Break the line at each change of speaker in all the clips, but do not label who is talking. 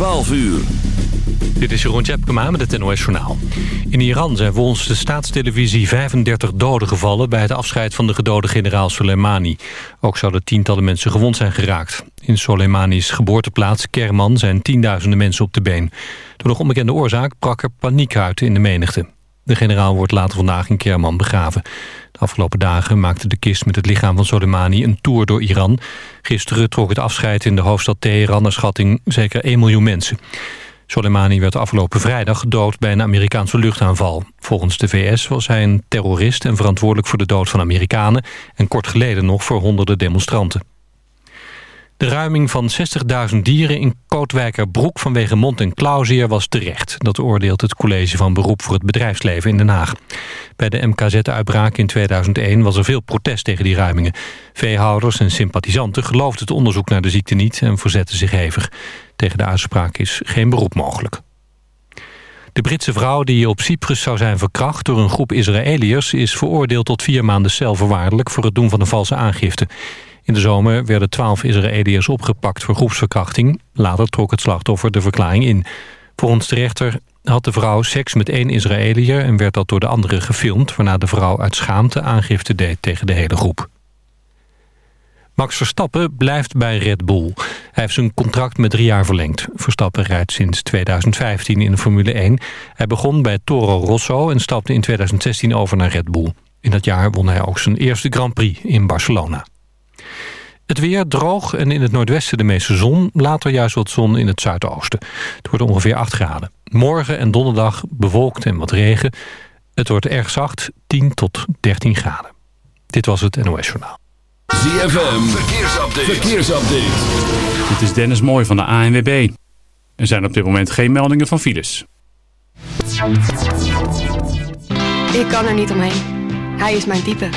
12 uur.
Dit is Jeroen Tjepkema met het NOS Journaal. In Iran zijn volgens de staatstelevisie 35 doden gevallen... bij het afscheid van de gedode generaal Soleimani. Ook zouden tientallen mensen gewond zijn geraakt. In Soleimani's geboorteplaats Kerman zijn tienduizenden mensen op de been. Door nog onbekende oorzaak brak er paniek uit in de menigte. De generaal wordt later vandaag in Kerman begraven. Afgelopen dagen maakte de kist met het lichaam van Soleimani een tour door Iran. Gisteren trok het afscheid in de hoofdstad Teheran naar schatting zeker 1 miljoen mensen. Soleimani werd afgelopen vrijdag gedood bij een Amerikaanse luchtaanval. Volgens de VS was hij een terrorist en verantwoordelijk voor de dood van Amerikanen... en kort geleden nog voor honderden demonstranten. De ruiming van 60.000 dieren in Kootwijkerbroek vanwege mond- en klauwzeer was terecht. Dat oordeelt het College van Beroep voor het Bedrijfsleven in Den Haag. Bij de MKZ-uitbraak in 2001 was er veel protest tegen die ruimingen. Veehouders en sympathisanten geloofden het onderzoek naar de ziekte niet en verzetten zich hevig. Tegen de uitspraak is geen beroep mogelijk. De Britse vrouw die op Cyprus zou zijn verkracht door een groep Israëliërs... is veroordeeld tot vier maanden cel voorwaardelijk voor het doen van een valse aangifte. In de zomer werden twaalf Israëliërs opgepakt voor groepsverkrachting. Later trok het slachtoffer de verklaring in. Volgens de rechter had de vrouw seks met één Israëliër... en werd dat door de andere gefilmd... waarna de vrouw uit schaamte aangifte deed tegen de hele groep. Max Verstappen blijft bij Red Bull. Hij heeft zijn contract met drie jaar verlengd. Verstappen rijdt sinds 2015 in de Formule 1. Hij begon bij Toro Rosso en stapte in 2016 over naar Red Bull. In dat jaar won hij ook zijn eerste Grand Prix in Barcelona. Het weer droog en in het noordwesten de meeste zon. Later juist wat zon in het zuidoosten. Het wordt ongeveer 8 graden. Morgen en donderdag bewolkt en wat regen. Het wordt erg zacht, 10 tot 13 graden. Dit was het NOS Journaal.
ZFM, verkeersupdate. verkeersupdate.
Dit is Dennis Mooij van de ANWB. Er zijn op dit moment geen meldingen van files.
Ik kan er niet omheen. Hij is mijn type.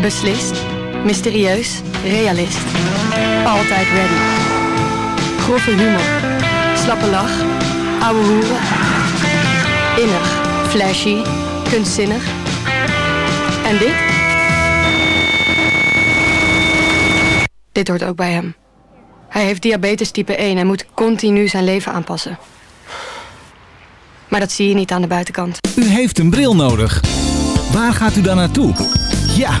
Beslist, mysterieus, realist. Altijd ready. Grove humor. Slappe lach. Ouwe hoeren. Innig, flashy, kunstzinnig. En dit? Dit hoort ook bij hem. Hij heeft diabetes type 1 en moet continu zijn leven aanpassen. Maar dat zie je niet aan de buitenkant.
U heeft een bril nodig. Waar gaat u dan naartoe? Ja,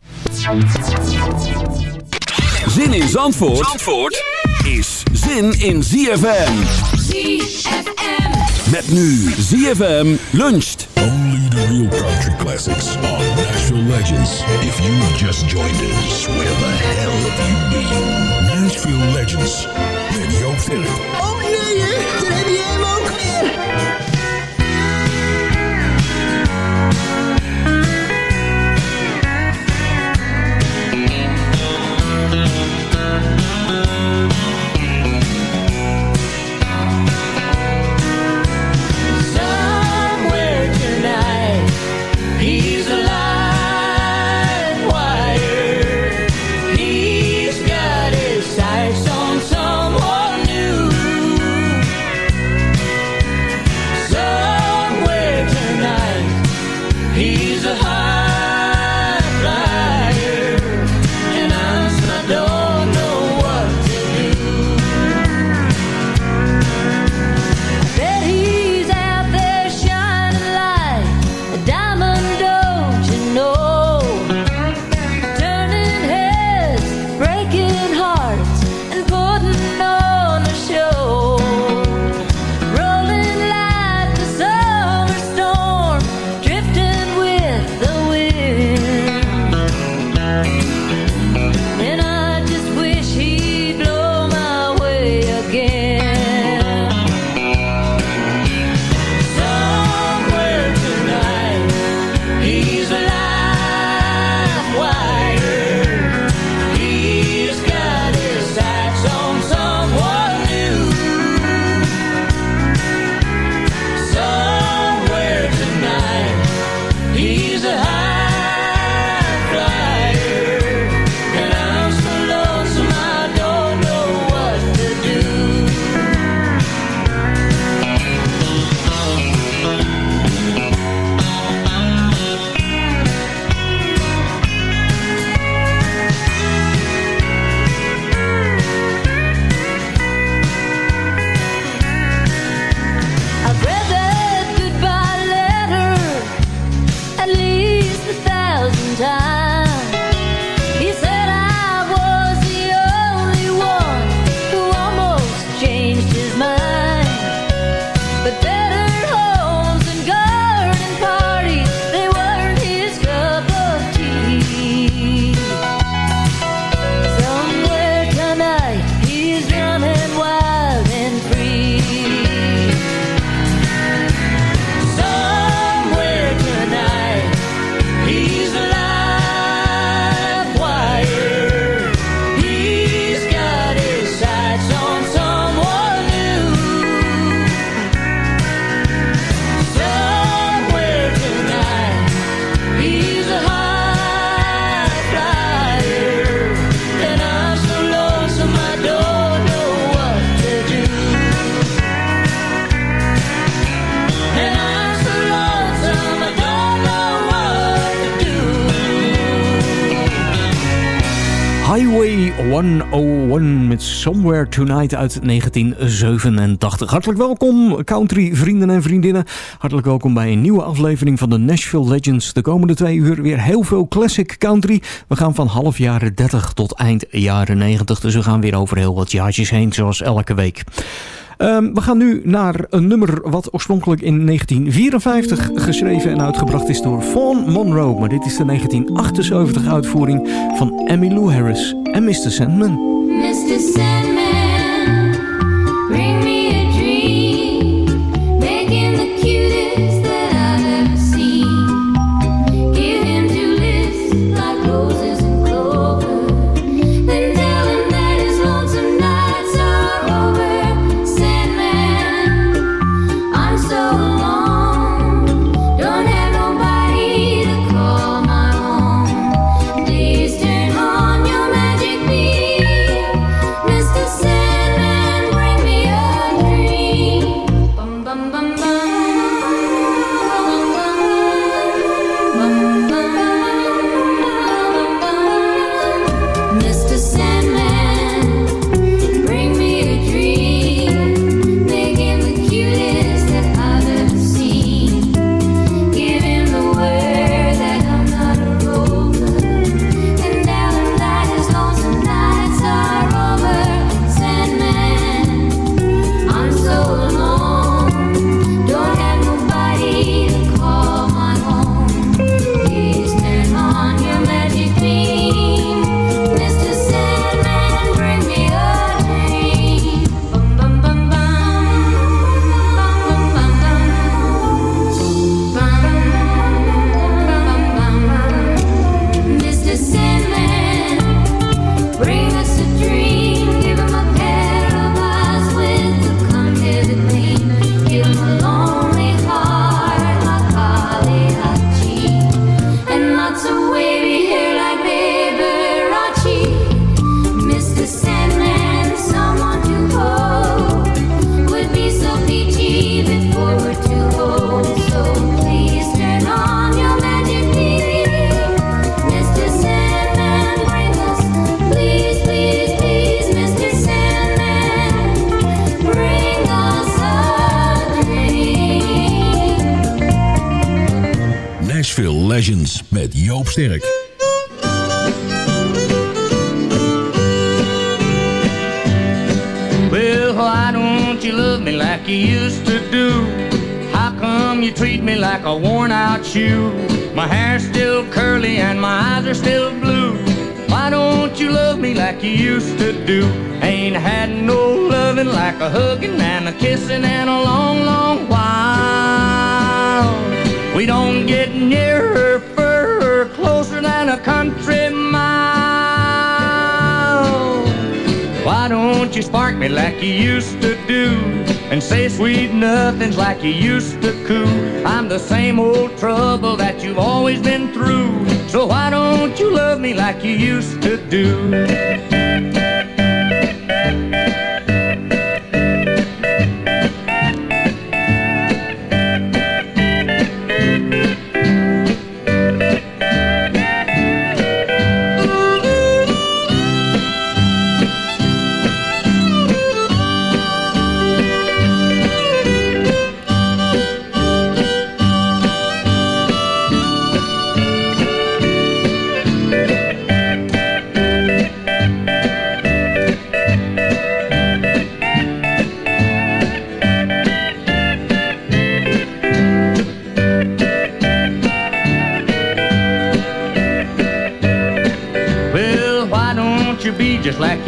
Zin in Zandvoort, Zandvoort is zin in ZFM.
ZFM.
Met nu ZFM luncht.
Only the real country classics on Nashville Legends. If you just joined us, where the hell have you been? Nashville Legends met Joop Philip.
Oh nee,
One
met Somewhere Tonight uit 1987. Hartelijk welkom, country vrienden en vriendinnen. Hartelijk welkom bij een nieuwe aflevering van de Nashville Legends. De komende twee uur weer heel veel classic country. We gaan van half jaren 30 tot eind jaren 90. Dus we gaan weer over heel wat jaartjes heen, zoals elke week. Ehm, we gaan nu naar een nummer wat oorspronkelijk in 1954 geschreven en uitgebracht is door Fawn Monroe. Maar dit is de 1978 uitvoering van Emmylou Harris en Mr. Sandman.
Mr. Sandman. Erik. a
country mile. Why don't you spark me like you used to do? And say sweet nothings like you used to coo. I'm the same old trouble that you've always been through. So why don't you love me like you used to do?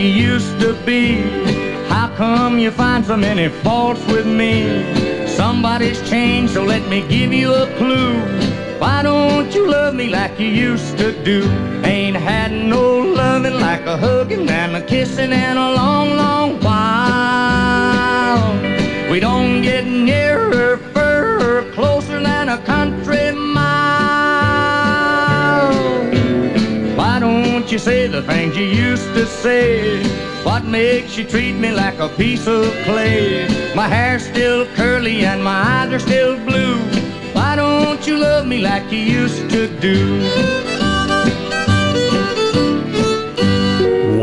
You used to be? How come you find so many faults with me? Somebody's changed, so let me give you a clue. Why don't you love me like you used to do? Ain't had no loving like a hugging and a kissing in a long, long while. We don't get nearer, the things you used to say? What makes you treat me like a piece of clay? My hair's still curly and my eyes are still blue. Why don't you love me like you used to do?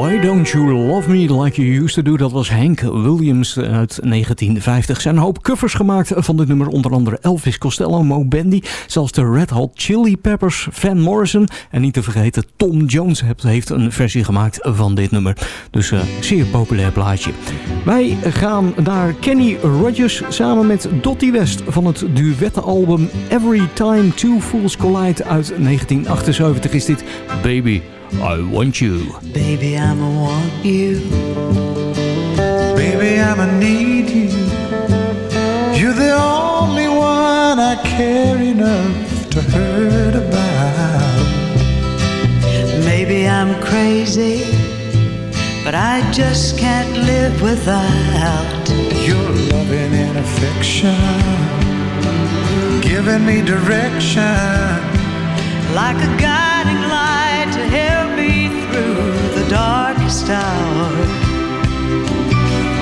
Why Don't You Love Me Like You Used To Do. Dat was Hank Williams uit 1950. Er zijn een hoop covers gemaakt van dit nummer. Onder andere Elvis Costello, Mo Bandy. Zelfs de Red Hot Chili Peppers, Van Morrison. En niet te vergeten, Tom Jones heeft een versie gemaakt van dit nummer. Dus een zeer populair plaatje. Wij gaan naar Kenny Rogers samen met Dottie West van het duettenalbum Every Time Two Fools Collide uit 1978 is dit Baby. I want you.
Baby, I'ma want you. Baby, I'ma need you. You're the only one I care enough to hurt about. Maybe I'm crazy, but I just can't live without your loving and affection. Giving me direction like a guiding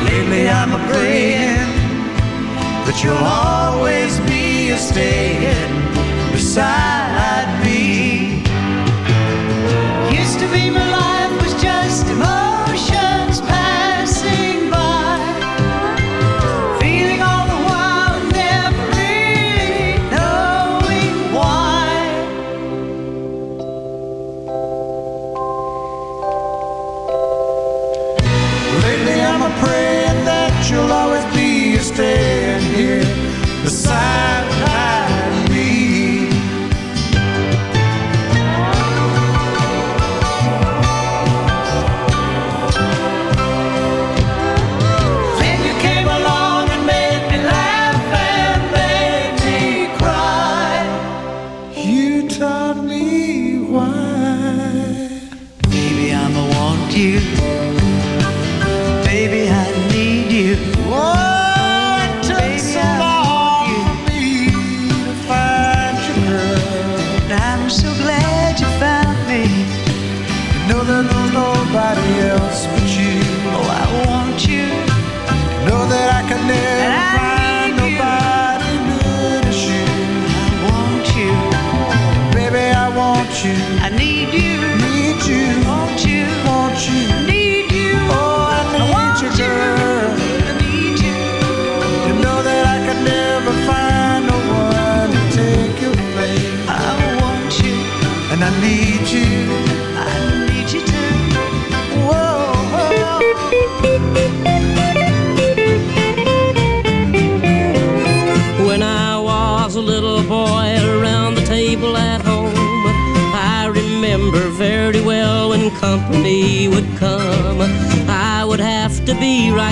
Lately I'm a praying that you'll always be a staying beside me. Used to be my life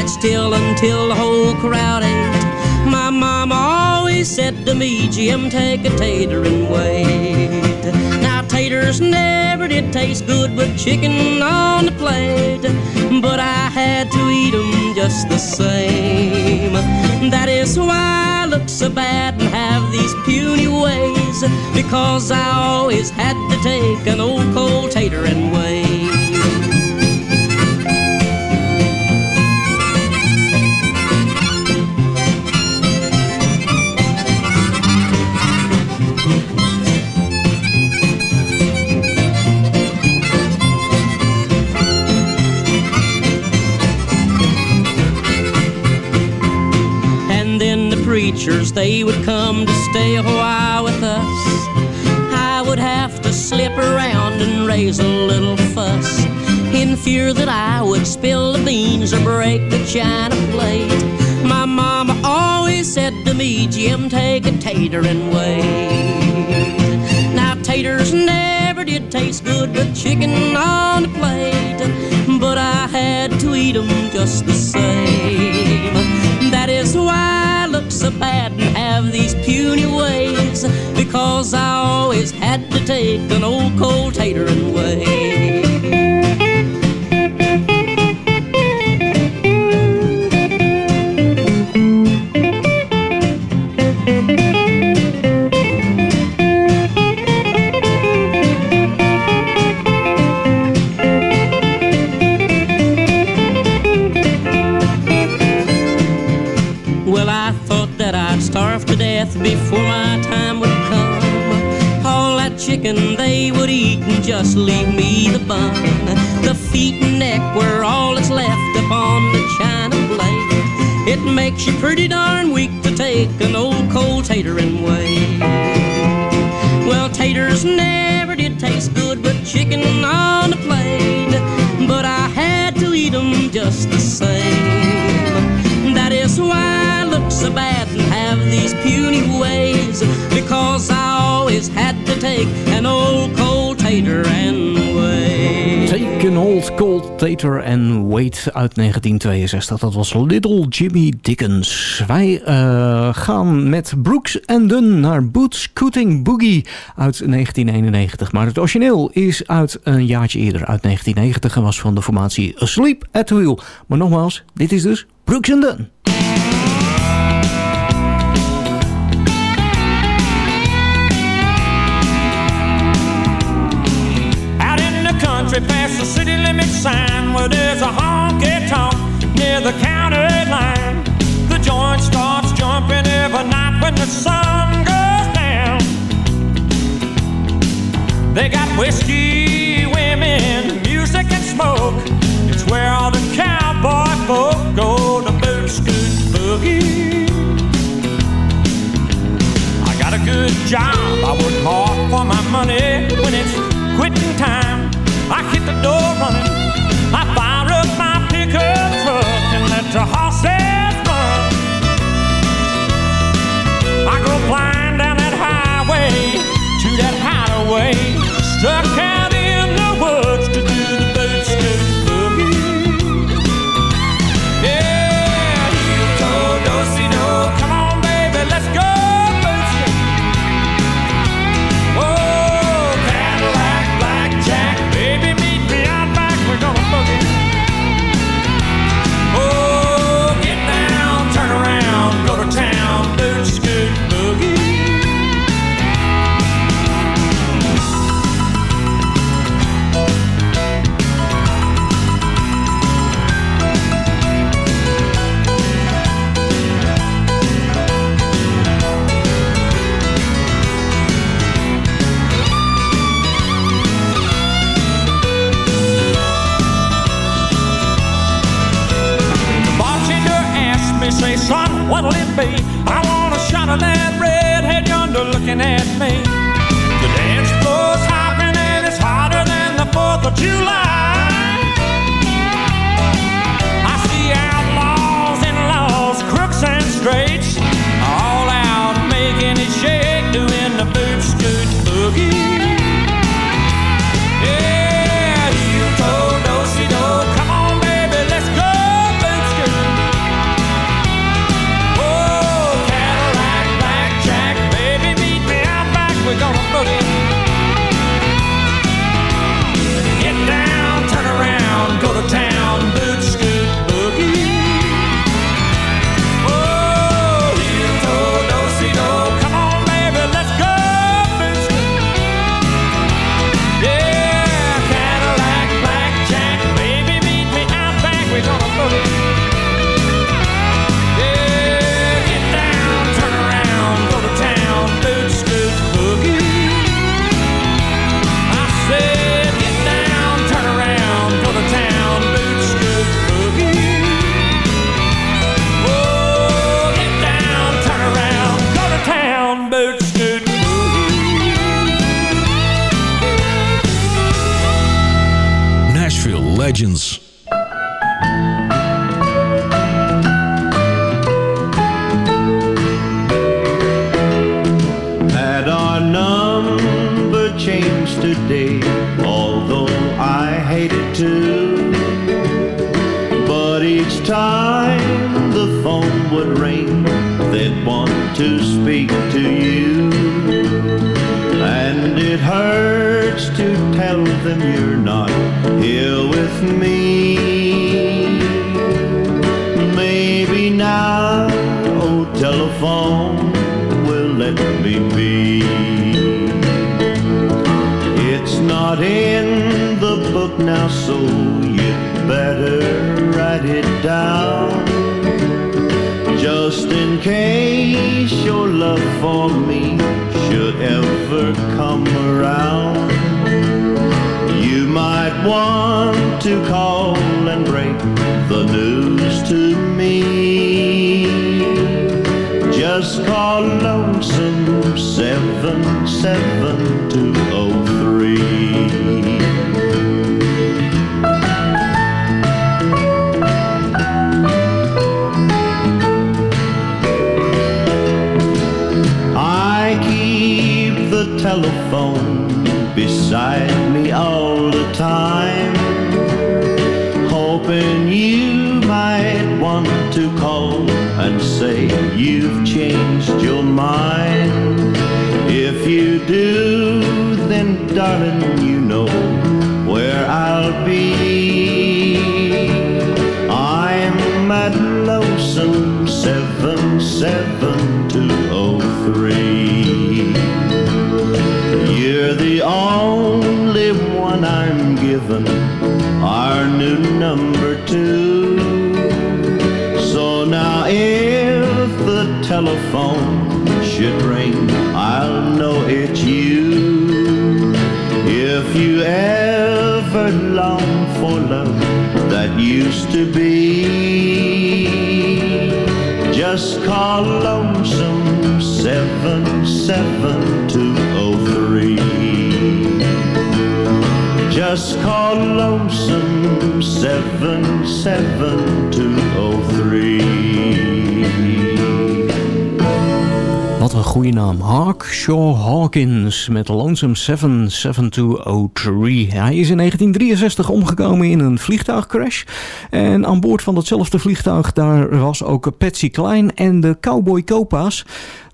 right still until the whole crowd ate. My mama always said to me, Jim, take a tater and wait. Now, taters never did taste good with chicken on the plate, but I had to eat 'em just the same. That is why I look so bad and have these puny ways, because I always had to take an old cold tater and wait. Preachers, they would come to stay a while with us. I would have to slip around and raise a little fuss in fear that I would spill the beans or break the china plate. My mama always said to me, Jim, take a tater and wait. Now, taters never did taste good with chicken on the plate, but I had to eat 'em just the same. That is why so bad and have these puny ways. Because I always had to take an old cold tater and chicken they would eat and just leave me the bun. The feet and neck were all that's left upon the china plate. It makes you pretty darn weak to take an old cold tater and wait. Well, taters never did taste good, but chicken on the plate. But I had to eat 'em just the same. That is why I look so bad and have these puny ways. Because I always had take an old cold tater and wait.
Take an Old Cold Tater and Wait uit 1962. Dat was Little Jimmy Dickens. Wij eh, gaan met Brooks and Dunn naar Boots Scooting Boogie uit 1991. Maar het origineel is uit een jaartje eerder, uit 1990. En was van de formatie Asleep at the Wheel. Maar nogmaals, dit is dus Brooks and Dunn.
Country past the city limit sign where there's a honky tonk near the county line. The joint starts jumping every night when the sun goes down. They got whiskey, women, music, and smoke. It's where all the cowboy folk go to boot scoot boogie. I got a good job. I work hard for my money. When it's quitting time, I hit the door running. I fire up my pickup truck and let the horses run. I go flying down that highway to that hideaway, stuck out say, son, what'll it be? I want a shot of that redhead yonder looking at me. The dance floor's hopping and it's hotter than the 4th of July. legends. Had our number changed today, although I hated to. But each time the phone would ring, they'd want to speak to you. And it hurts to
tell them you're not here with me. Maybe now, oh telephone, will let me be. It's not in the book now, so you'd better write it down. Just in case your love for me should ever come around. Might want to call and break the news to me. Just call lonesome seven seven two oh three. I keep the telephone beside time, hoping you might want to call and say you've changed your mind. If you do, then darling, heaven, our new number two. So now if the telephone should ring, I'll know it's you. If you ever long for love that used to be, just call Lonesome 77203. Just call lonesome seven seven two oh three.
Wat een goede naam. Hawkshaw Hawkins met Lonesome 77203. Hij is in 1963 omgekomen in een vliegtuigcrash. En aan boord van datzelfde vliegtuig daar was ook Patsy Cline en de Cowboy Copa's.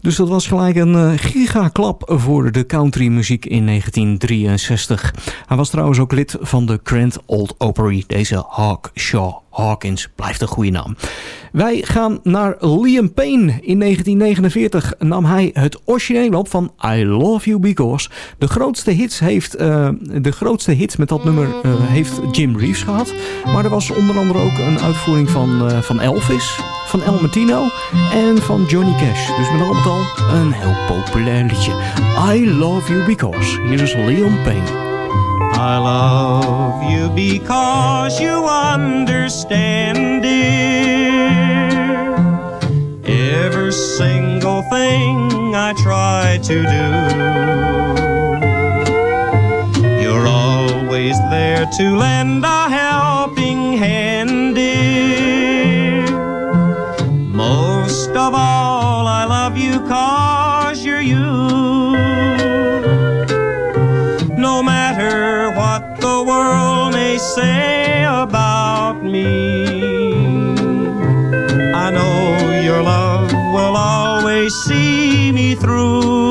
Dus dat was gelijk een eh, gigaklap voor de countrymuziek in 1963. Hij was trouwens ook lid van de Grand Old Opry. Deze Hawkshaw Hawkins blijft een goede naam. Wij gaan naar Liam Payne. In 1949 nam hij het origineel op van I Love You Because. De grootste hits, heeft, eh, de grootste hits met dat nummer eh, heeft Jim Reeves gehad. Maar er was onder andere ook een uitvoering van, eh, van Elvis, van El Martino en van Johnny Cash. Dus met al met al een heel populair liedje. I Love You Because. Hier is Liam Payne.
I love you because you understand, dear. Every single thing I try to do. You're always there to lend a helping hand, say about me, I know your love will always see me through.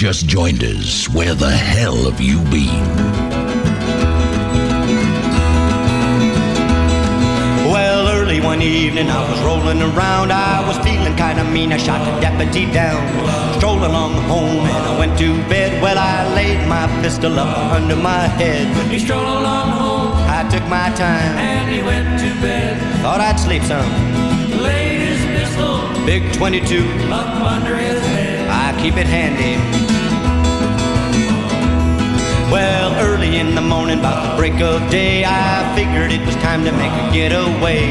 Just joined us, where the hell have you been?
Well, early one evening I was rolling around. I was feeling kinda mean. I shot the deputy down. Strolled along home and I went to bed. Well, I laid my pistol up under my head.
He strolled along home
I took my time.
and he went to bed.
Thought I'd sleep some.
Laid his pistol
Big 22.
up under his head.
I keep it handy. Well, early in the morning, about the break of day, I figured it was time to make a getaway.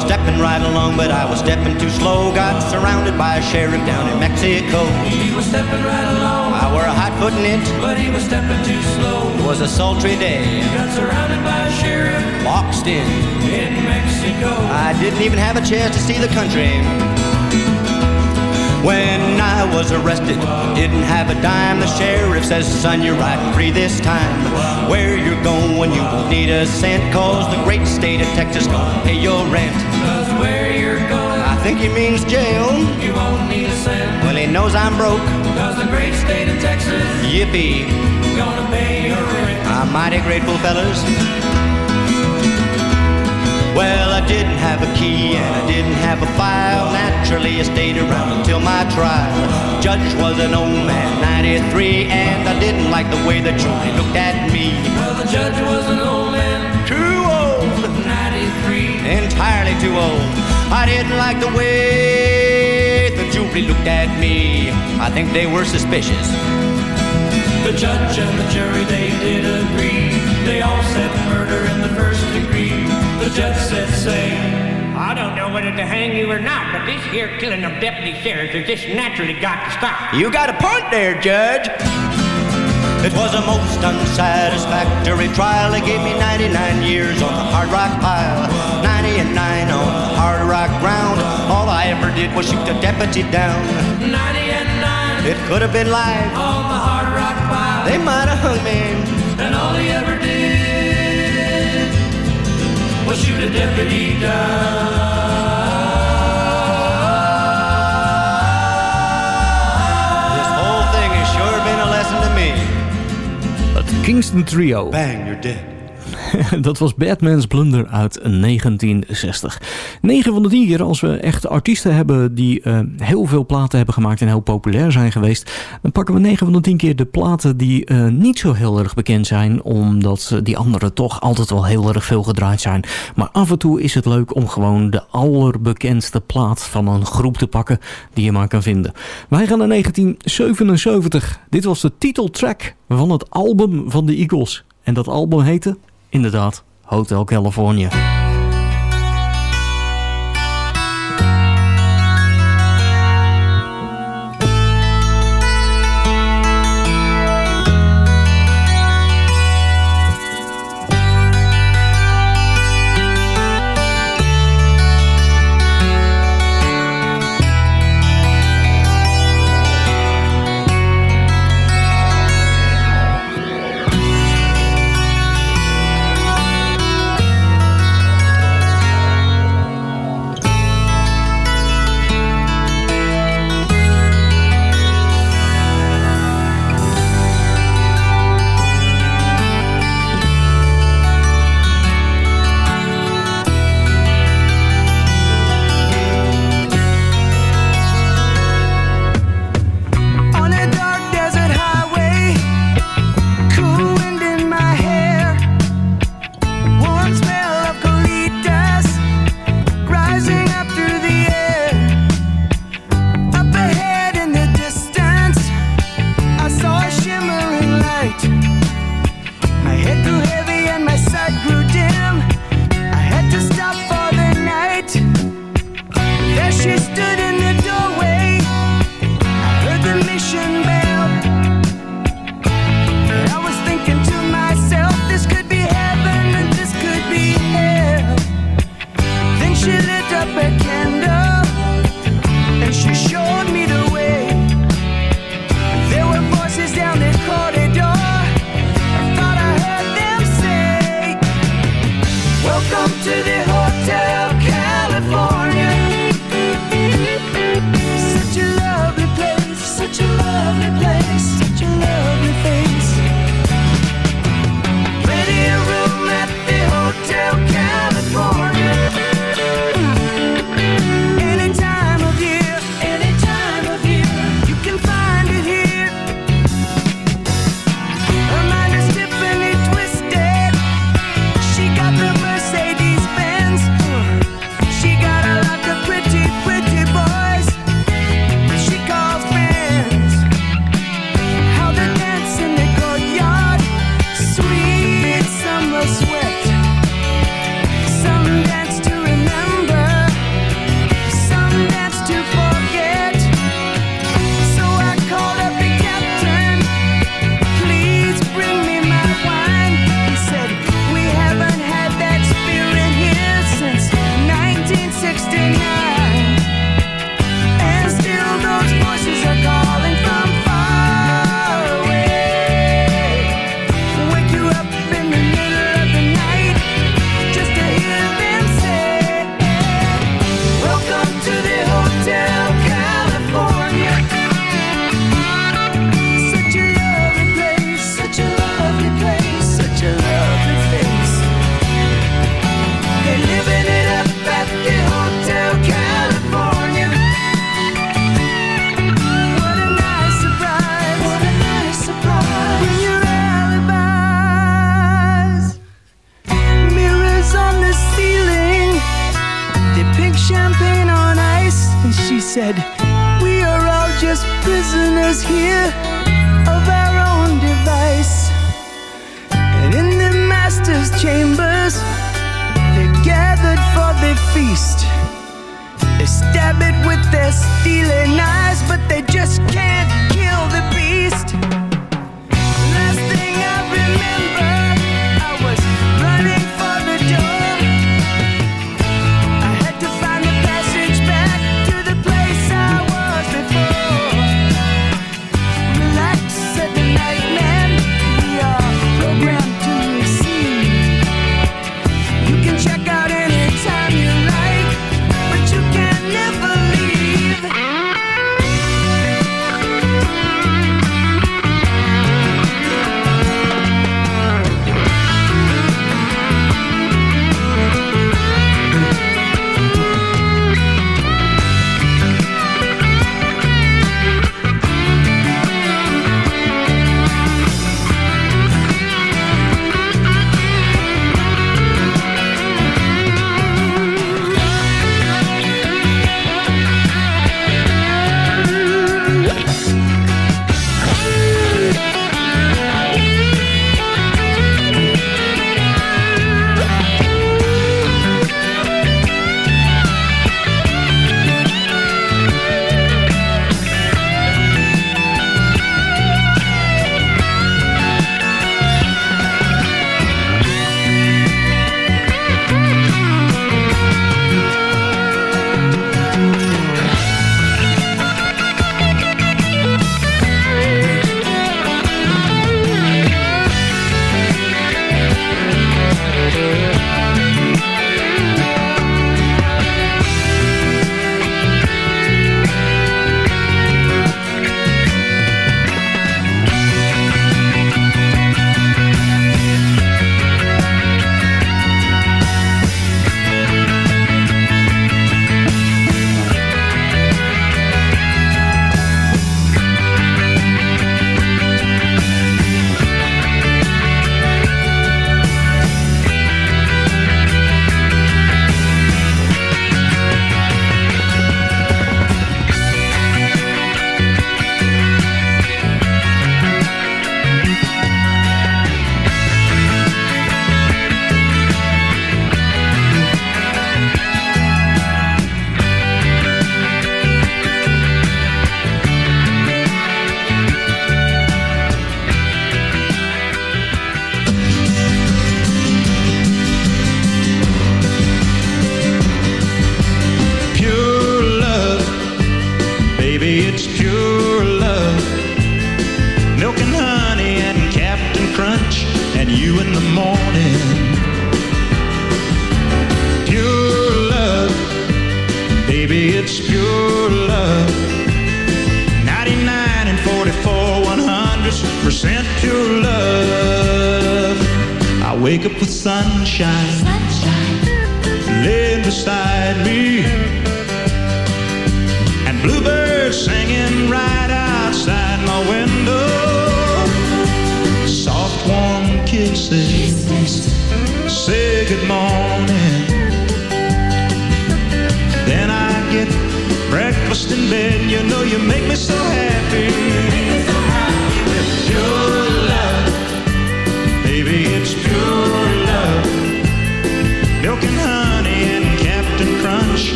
Stepping right along, but I was stepping too slow. Got surrounded by a sheriff down in Mexico.
He was stepping right along,
I wore a hot foot in it.
but he was stepping too slow.
It was a sultry day.
Got surrounded by a sheriff
Boxed in.
in Mexico.
I didn't even have a chance to see the country. When I was arrested, didn't have a dime. The sheriff says, son, you're right free this time. Where you're going, you won't need a cent, cause the great state of Texas gonna pay your rent.
Cause where you're going,
I think he means jail.
you won't need a cent.
Well, he knows I'm broke.
Cause the great state of Texas
Yippee.
gonna pay your rent.
I'm mighty grateful, fellas. Well, I didn't have a key and I didn't have a file. Naturally, I stayed around until my trial. Judge was an old man, 93, and I didn't like the way the jury looked at me.
Well, the judge was an old man,
Too old,
93.
entirely too old. I didn't like the way the jury looked at me. I think they were suspicious.
The judge and the jury, they did agree. They all said murder in the first degree. The judge said, say,
I don't know whether to hang you or not, but this here killing of deputy sheriffs has just naturally got to stop.
You got a point there, Judge. It was a most unsatisfactory trial. They gave me 99 years on the hard rock pile, 90 and 9 on the hard rock ground. All I ever did was shoot the deputy down.
90 and 9
It could have been life.
on the hard rock pile.
They might have hung me.
And all he ever did deputy down.
This whole thing has sure been a lesson to me.
Het Kingston Trio.
Bang, you're dead.
Dat was Batman's Blunder uit 1960. 9 van de 10 keer als we echt artiesten hebben die eh, heel veel platen hebben gemaakt en heel populair zijn geweest, dan pakken we 9 van de 10 keer de platen die eh, niet zo heel erg bekend zijn, omdat die andere toch altijd wel heel erg veel gedraaid zijn. Maar af en toe is het leuk om gewoon de allerbekendste plaat van een groep te pakken die je maar kan vinden. Wij gaan naar 1977. Dit was de titeltrack van het album van de Eagles. En dat album heette inderdaad Hotel California.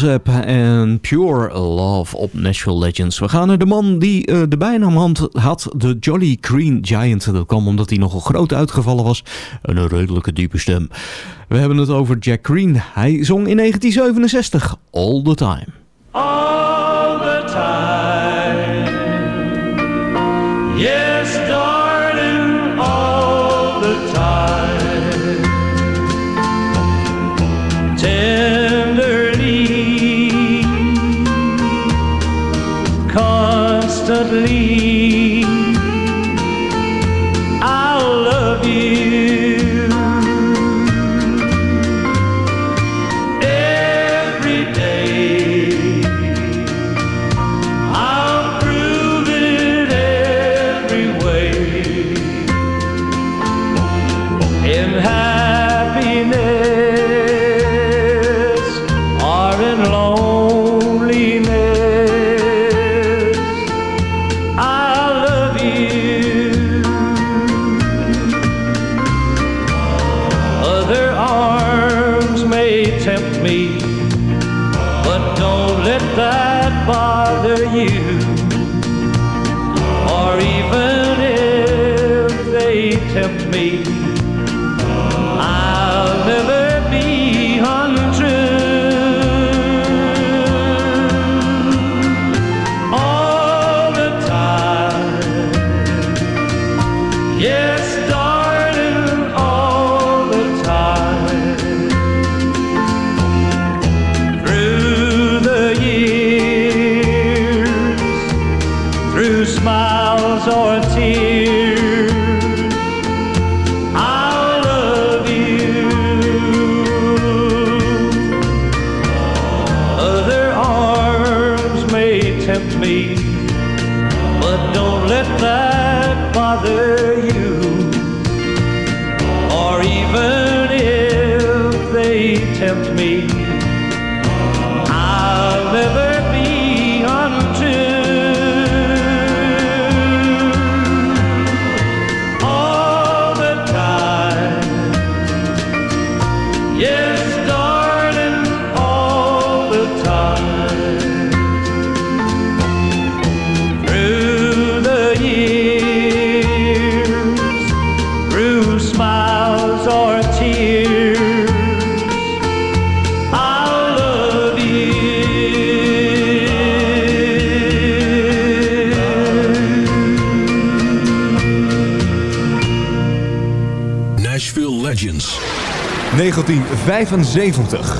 Mulzap en Pure Love op Nashville Legends. We gaan naar de man die eh, de bijnaam had, de Jolly Green Giant. Dat kwam omdat hij nogal groot uitgevallen was en een redelijke diepe stem. We hebben het over Jack Green. Hij zong in 1967 All the Time.
all me, I'll never
1975.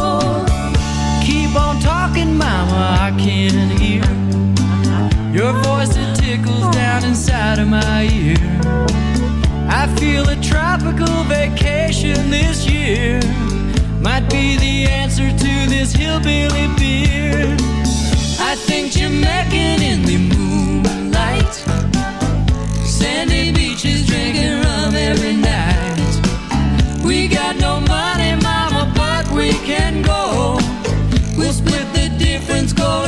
I can hear your voice that tickles down inside of my ear. I feel a tropical vacation this year might be the answer to this hillbilly beer. I think Jamaican in the moonlight. Sandy beaches drinking rum every night. We got no money,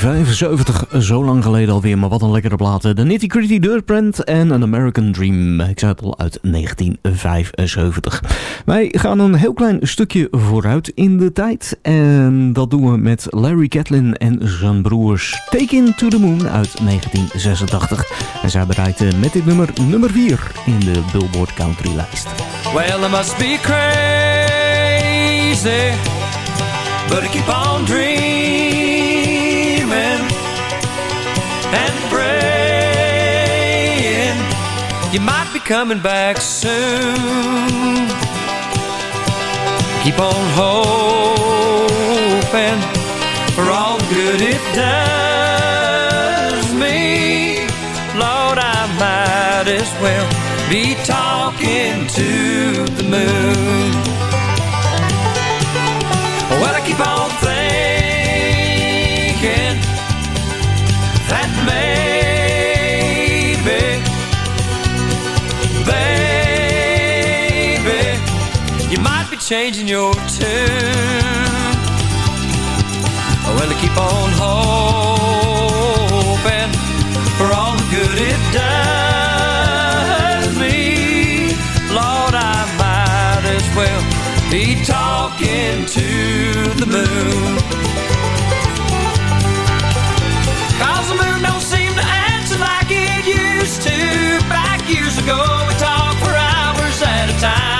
1975, zo lang geleden alweer, maar wat een lekkere platen. De Nitty Gritty Dirtprint en An American Dream. Ik zei het al, uit 1975. Wij gaan een heel klein stukje vooruit in de tijd. En dat doen we met Larry Catlin en zijn broers. Take In To The Moon uit 1986. En zij bereikten met dit nummer nummer 4 in de Billboard Country lijst.
Well, I must be crazy, but I keep on dreaming coming back soon. Keep on hoping for all the good it does me. Lord, I might as well be talking to the moon. Well, I keep on changing your tune. Oh, well, I keep on hoping for all the good it does me. Lord, I might as well be talking to the moon. Cause the moon don't seem to answer like it used to. Back years ago, we talked for hours at a time.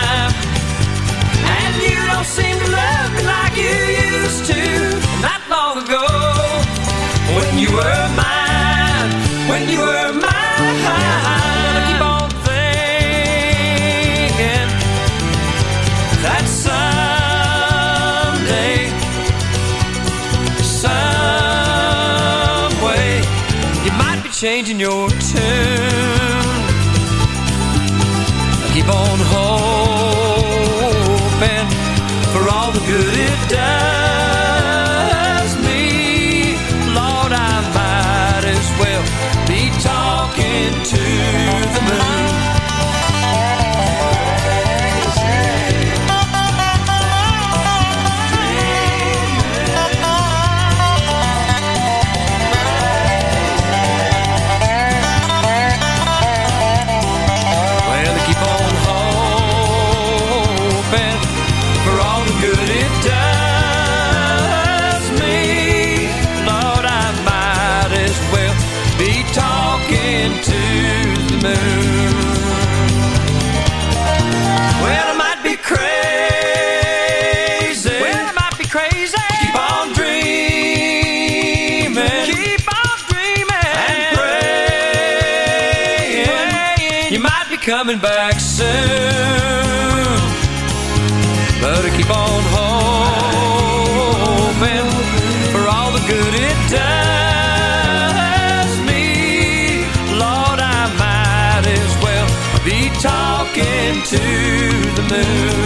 You were mine, when you were mine. I keep on thinking that someday, some way, you might be changing your tune. I keep on hoping for all the good it does coming back soon. But I keep on hoping for all the good it does me. Lord, I might as well be talking to the moon.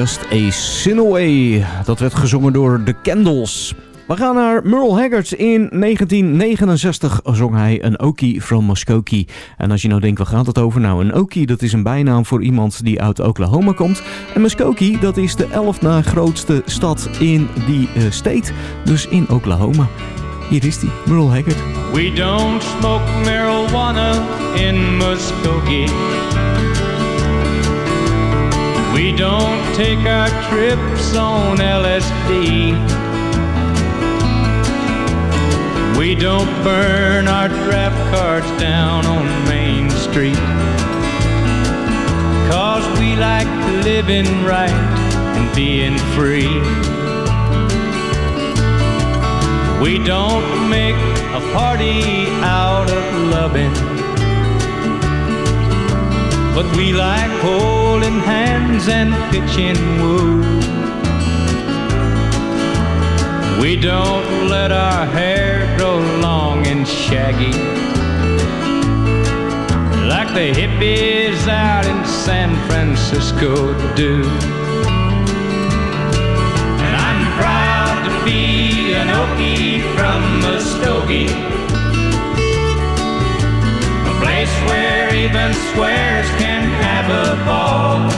Just a Sin Away.
Dat werd gezongen door The Candles. We gaan naar Merle Haggard. In 1969 zong hij een Okie from Muskogee. En als je nou denkt, waar gaat het over? Nou, een Okie, dat is een bijnaam voor iemand die uit Oklahoma komt. En Muskogee, dat is de elf na grootste stad in die uh, state. Dus in Oklahoma. Hier is die, Merle Haggard.
We don't smoke marijuana in Muskogee. We don't take our trips on LSD. We don't burn our draft cards down on Main Street. Cause we like living right and being free. We don't make a party out of loving. But we like holding hands and pitching woo. We don't let our hair grow long and shaggy like the hippies out in San Francisco do. And I'm proud to be an Okie from Muskogee, place where even squares can have a ball.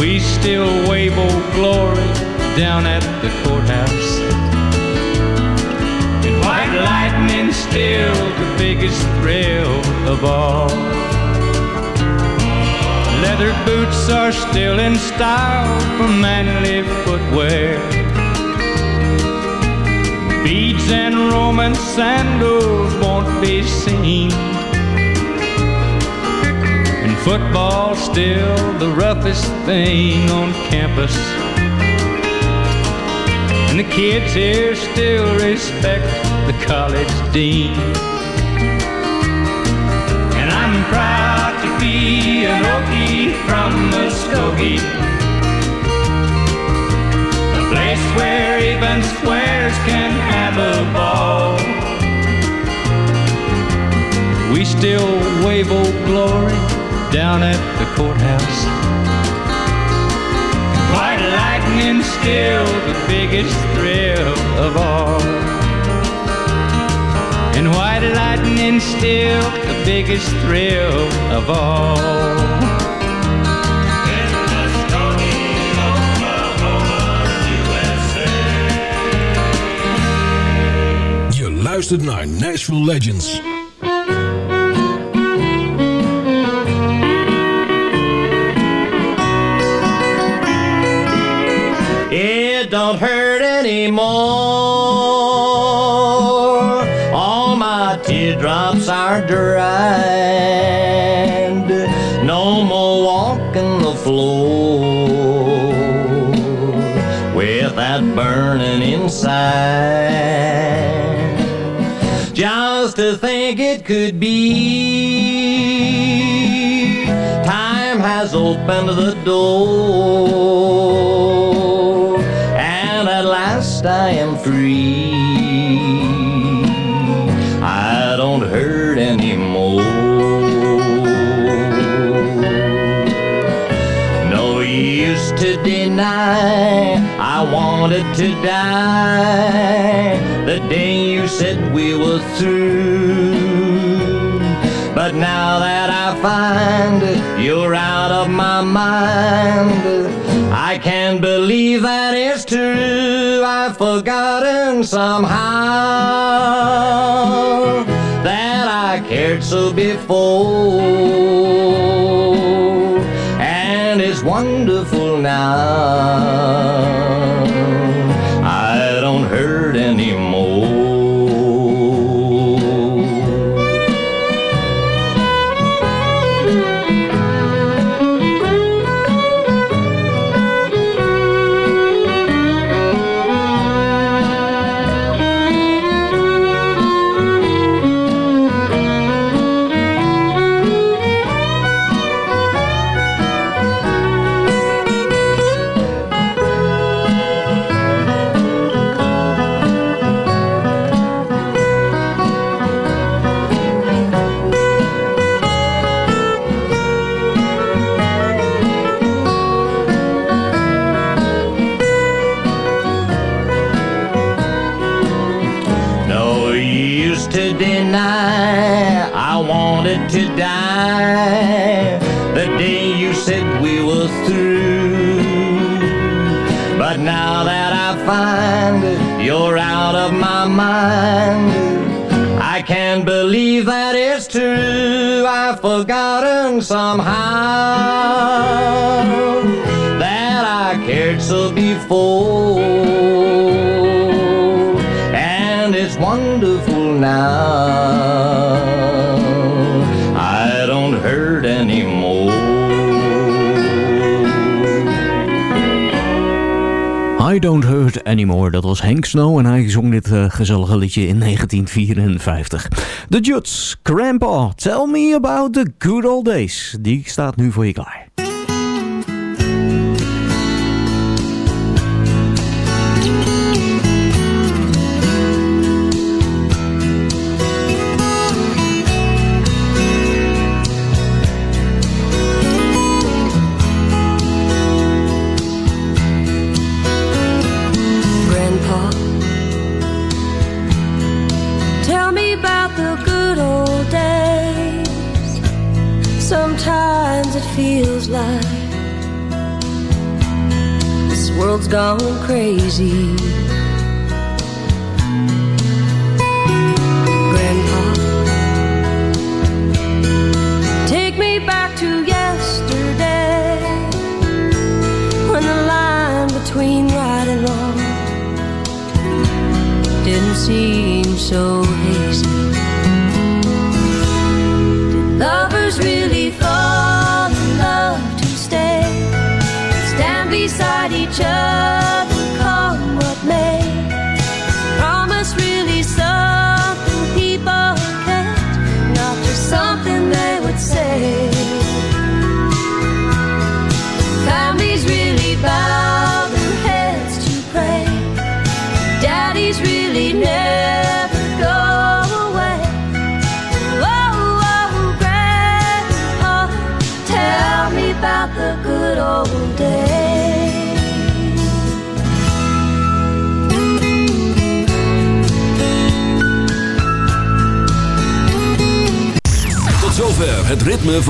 We still wave old glory down at the courthouse. And white lightning still the biggest thrill of all. Leather boots are still in style for manly footwear. Beads and Roman sandals won't be seen. And football's still the roughest thing on campus. And the kids here still respect the college dean. And I'm proud to be an Okie from Muskogee. A place where even squares can have a ball. We still wave old glory down at the courthouse. White lightning still the biggest thrill of all. And white lightning still the biggest thrill of all.
Luistert naar Nashville Legends.
It don't hurt anymore. All my teardrops are dried. No more walking the floor with that burning inside. Could be. Time has opened the door, and at last I am free. I don't hurt anymore. No use to deny I wanted to die the day you said we were through. But now that I find you're out of my mind, I can't believe that it's true. I've forgotten somehow that I cared so before, and it's wonderful now. Somehow that I cared so before. And it's wonderful now. I don't hurt anymore.
I Don't Anymore. Dat was Hank Snow en hij zong dit eh, gezellige liedje in 1954. The Juts, Grandpa, Tell Me About the Good Old Days. Die staat nu voor je klaar.